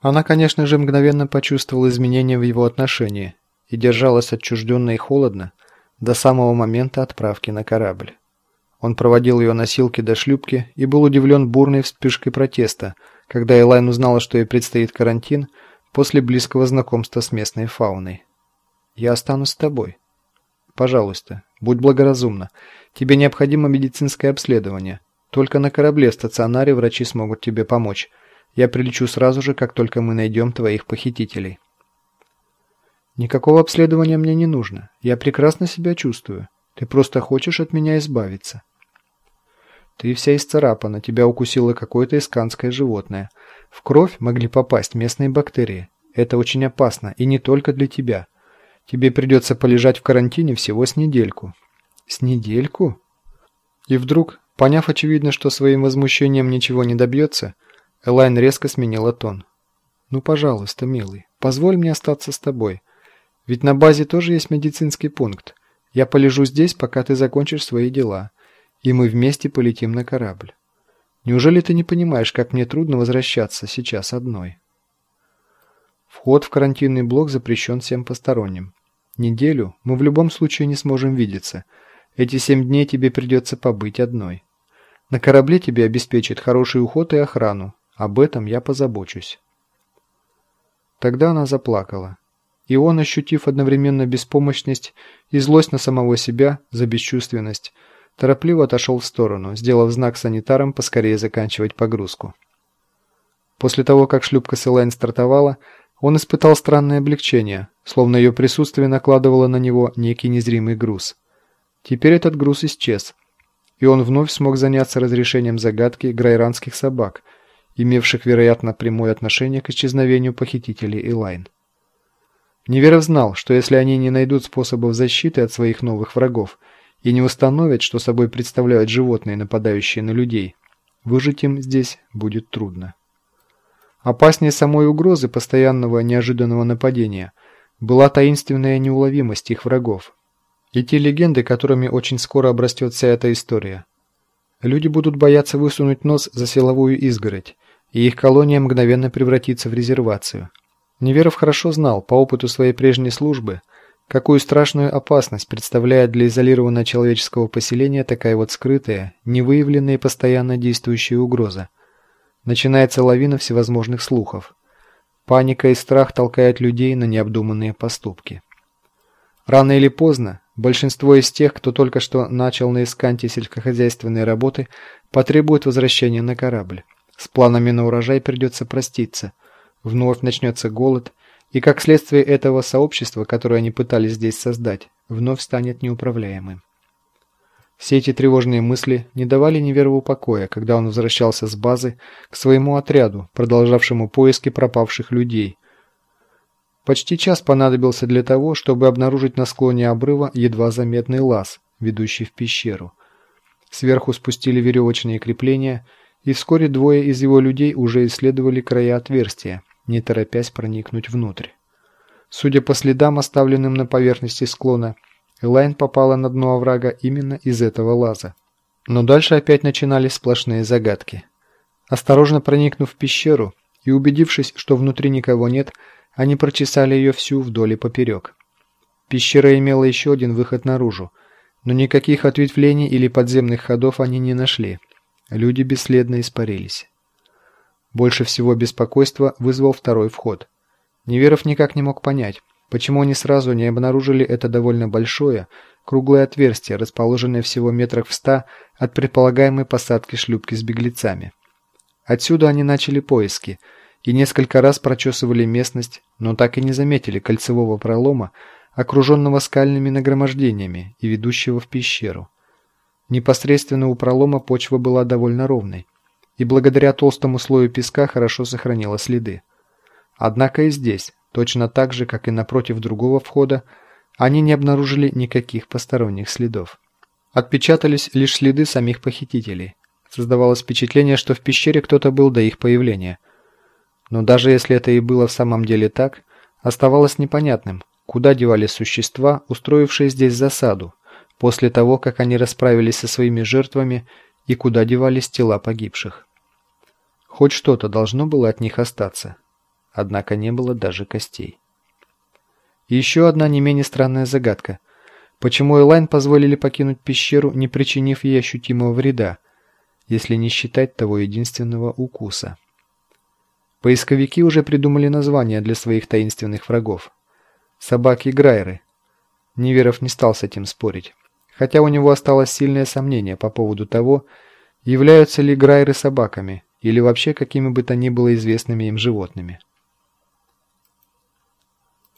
Она, конечно же, мгновенно почувствовала изменения в его отношении и держалась отчужденно и холодно до самого момента отправки на корабль. Он проводил ее носилки до шлюпки и был удивлен бурной вспышкой протеста, когда Элайн узнала, что ей предстоит карантин после близкого знакомства с местной фауной. «Я останусь с тобой. Пожалуйста, будь благоразумна. Тебе необходимо медицинское обследование. Только на корабле в стационаре врачи смогут тебе помочь. Я прилечу сразу же, как только мы найдем твоих похитителей». «Никакого обследования мне не нужно. Я прекрасно себя чувствую. Ты просто хочешь от меня избавиться». «Ты вся исцарапана, тебя укусило какое-то исканское животное. В кровь могли попасть местные бактерии. Это очень опасно, и не только для тебя. Тебе придется полежать в карантине всего с недельку». «С недельку?» И вдруг, поняв очевидно, что своим возмущением ничего не добьется, Элайн резко сменила тон. «Ну, пожалуйста, милый, позволь мне остаться с тобой. Ведь на базе тоже есть медицинский пункт. Я полежу здесь, пока ты закончишь свои дела, и мы вместе полетим на корабль. Неужели ты не понимаешь, как мне трудно возвращаться сейчас одной?» Вход в карантинный блок запрещен всем посторонним. Неделю мы в любом случае не сможем видеться. Эти семь дней тебе придется побыть одной. На корабле тебе обеспечат хороший уход и охрану. Об этом я позабочусь. Тогда она заплакала и он, ощутив одновременно беспомощность и злость на самого себя за бесчувственность, торопливо отошел в сторону, сделав знак санитарам поскорее заканчивать погрузку. После того, как шлюпка Сэлайн стартовала, он испытал странное облегчение, словно ее присутствие накладывало на него некий незримый груз. Теперь этот груз исчез, и он вновь смог заняться разрешением загадки грайранских собак, имевших, вероятно, прямое отношение к исчезновению похитителей Элайн. Неверов знал, что если они не найдут способов защиты от своих новых врагов и не установят, что собой представляют животные, нападающие на людей, выжить им здесь будет трудно. Опаснее самой угрозы постоянного неожиданного нападения была таинственная неуловимость их врагов. И те легенды, которыми очень скоро обрастет вся эта история. Люди будут бояться высунуть нос за силовую изгородь, и их колония мгновенно превратится в резервацию – Неверов хорошо знал, по опыту своей прежней службы, какую страшную опасность представляет для изолированного человеческого поселения такая вот скрытая, невыявленная и постоянно действующая угроза. Начинается лавина всевозможных слухов. Паника и страх толкают людей на необдуманные поступки. Рано или поздно большинство из тех, кто только что начал на Исканте сельскохозяйственные работы, потребует возвращения на корабль. С планами на урожай придется проститься – Вновь начнется голод, и как следствие этого сообщества, которое они пытались здесь создать, вновь станет неуправляемым. Все эти тревожные мысли не давали Неверову покоя, когда он возвращался с базы к своему отряду, продолжавшему поиски пропавших людей. Почти час понадобился для того, чтобы обнаружить на склоне обрыва едва заметный лаз, ведущий в пещеру. Сверху спустили веревочные крепления, и вскоре двое из его людей уже исследовали края отверстия, не торопясь проникнуть внутрь. Судя по следам, оставленным на поверхности склона, Элайн попала на дно оврага именно из этого лаза. Но дальше опять начинались сплошные загадки. Осторожно проникнув в пещеру и убедившись, что внутри никого нет, они прочесали ее всю вдоль и поперек. Пещера имела еще один выход наружу, но никаких ответвлений или подземных ходов они не нашли. Люди бесследно испарились. Больше всего беспокойства вызвал второй вход. Неверов никак не мог понять, почему они сразу не обнаружили это довольно большое, круглое отверстие, расположенное всего метрах в ста от предполагаемой посадки шлюпки с беглецами. Отсюда они начали поиски и несколько раз прочесывали местность, но так и не заметили кольцевого пролома, окруженного скальными нагромождениями и ведущего в пещеру. Непосредственно у пролома почва была довольно ровной и благодаря толстому слою песка хорошо сохранила следы. Однако и здесь, точно так же, как и напротив другого входа, они не обнаружили никаких посторонних следов. Отпечатались лишь следы самих похитителей. Создавалось впечатление, что в пещере кто-то был до их появления. Но даже если это и было в самом деле так, оставалось непонятным, куда девались существа, устроившие здесь засаду, после того, как они расправились со своими жертвами и куда девались тела погибших. Хоть что-то должно было от них остаться. однако не было даже костей. Еще одна не менее странная загадка. Почему Элайн позволили покинуть пещеру, не причинив ей ощутимого вреда, если не считать того единственного укуса? Поисковики уже придумали название для своих таинственных врагов. Собаки-грайры. Неверов не стал с этим спорить, хотя у него осталось сильное сомнение по поводу того, являются ли грайры собаками или вообще какими бы то ни было известными им животными.